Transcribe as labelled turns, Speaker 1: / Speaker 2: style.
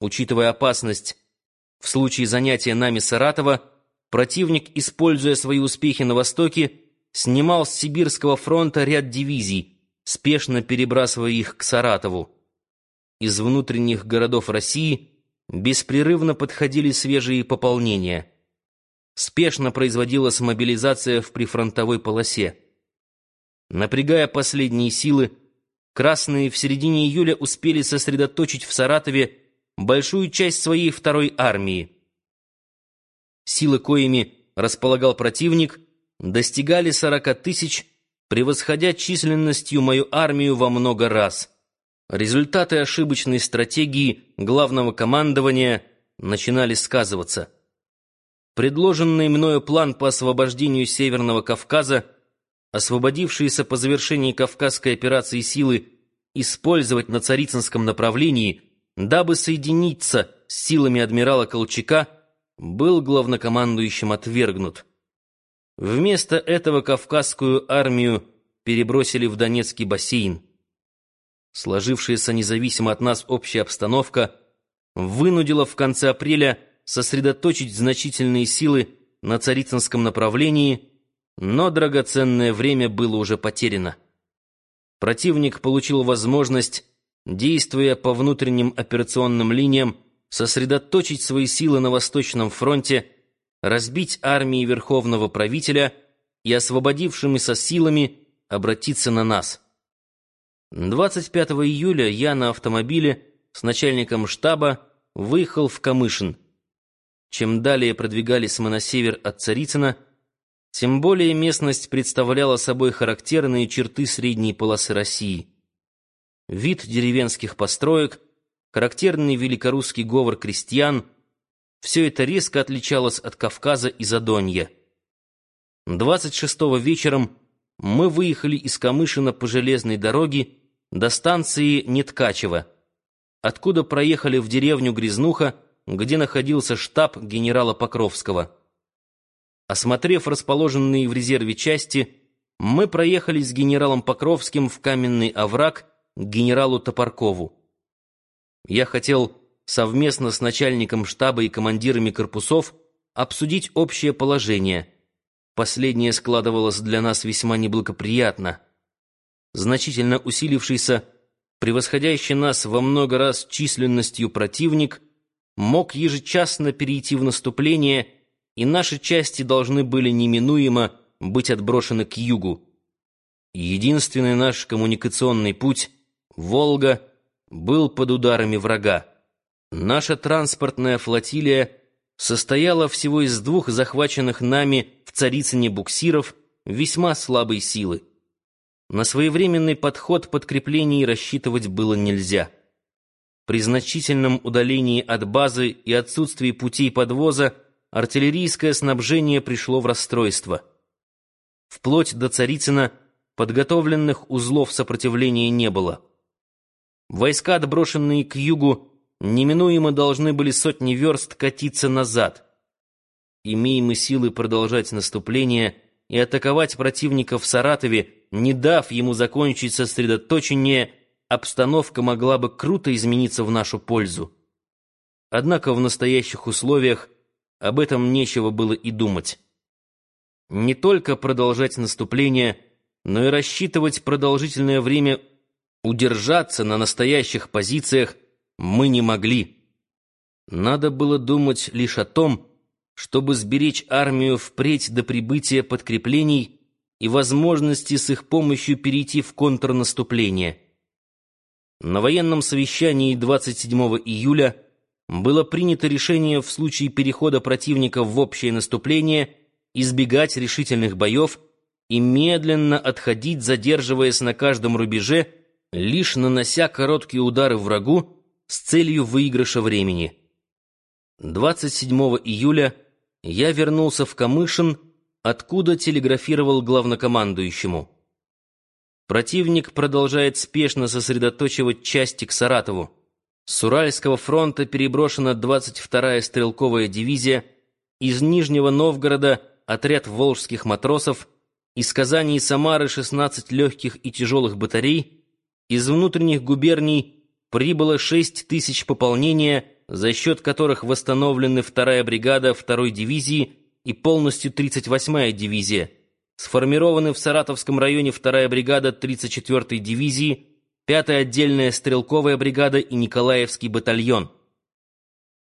Speaker 1: Учитывая опасность в случае занятия нами Саратова, противник, используя свои успехи на Востоке, снимал с Сибирского фронта ряд дивизий, спешно перебрасывая их к Саратову. Из внутренних городов России беспрерывно подходили свежие пополнения. Спешно производилась мобилизация в прифронтовой полосе. Напрягая последние силы, красные в середине июля успели сосредоточить в Саратове большую часть своей второй армии. Силы, коими располагал противник, достигали сорока тысяч, превосходя численностью мою армию во много раз. Результаты ошибочной стратегии главного командования начинали сказываться. Предложенный мною план по освобождению Северного Кавказа, освободившиеся по завершении Кавказской операции силы использовать на Царицынском направлении, дабы соединиться с силами адмирала Колчака, был главнокомандующим отвергнут. Вместо этого Кавказскую армию перебросили в Донецкий бассейн. Сложившаяся независимо от нас общая обстановка вынудила в конце апреля сосредоточить значительные силы на Царицынском направлении, но драгоценное время было уже потеряно. Противник получил возможность, действуя по внутренним операционным линиям, сосредоточить свои силы на Восточном фронте, разбить армии Верховного правителя и освободившимися силами обратиться на нас. 25 июля я на автомобиле с начальником штаба выехал в Камышин. Чем далее продвигались мы на север от Царицына, тем более местность представляла собой характерные черты средней полосы России. Вид деревенских построек, характерный великорусский говор крестьян — все это резко отличалось от Кавказа и Задонья. 26-го вечером мы выехали из Камышина по железной дороге до станции Неткачево, откуда проехали в деревню Грязнуха, где находился штаб генерала Покровского. Осмотрев расположенные в резерве части, мы проехали с генералом Покровским в каменный овраг к генералу Топоркову. Я хотел совместно с начальником штаба и командирами корпусов обсудить общее положение. Последнее складывалось для нас весьма неблагоприятно. Значительно усилившийся, превосходящий нас во много раз численностью противник, мог ежечасно перейти в наступление, и наши части должны были неминуемо быть отброшены к югу. Единственный наш коммуникационный путь — Волга — был под ударами врага. Наша транспортная флотилия состояла всего из двух захваченных нами в Царицыне буксиров весьма слабой силы. На своевременный подход подкреплений рассчитывать было нельзя. При значительном удалении от базы и отсутствии путей подвоза артиллерийское снабжение пришло в расстройство. Вплоть до Царицына подготовленных узлов сопротивления не было. Войска, отброшенные к югу, неминуемо должны были сотни верст катиться назад. Имея мы силы продолжать наступление и атаковать противника в Саратове, не дав ему закончить сосредоточение, обстановка могла бы круто измениться в нашу пользу. Однако в настоящих условиях об этом нечего было и думать. Не только продолжать наступление, но и рассчитывать продолжительное время удержаться на настоящих позициях мы не могли. Надо было думать лишь о том, чтобы сберечь армию впредь до прибытия подкреплений и возможности с их помощью перейти в контрнаступление. На военном совещании 27 июля было принято решение в случае перехода противника в общее наступление избегать решительных боев и медленно отходить, задерживаясь на каждом рубеже, лишь нанося короткие удары врагу, с целью выигрыша времени. 27 июля я вернулся в Камышин, откуда телеграфировал главнокомандующему. Противник продолжает спешно сосредоточивать части к Саратову. С Уральского фронта переброшена 22-я стрелковая дивизия, из Нижнего Новгорода отряд волжских матросов, из Казани и Самары 16 легких и тяжелых батарей, из внутренних губерний прибыло 6 тысяч пополнения за счет которых восстановлены 2-я бригада 2-й дивизии и полностью 38-я дивизия, сформированы в Саратовском районе 2-я бригада 34-й дивизии, 5-я отдельная стрелковая бригада и Николаевский батальон.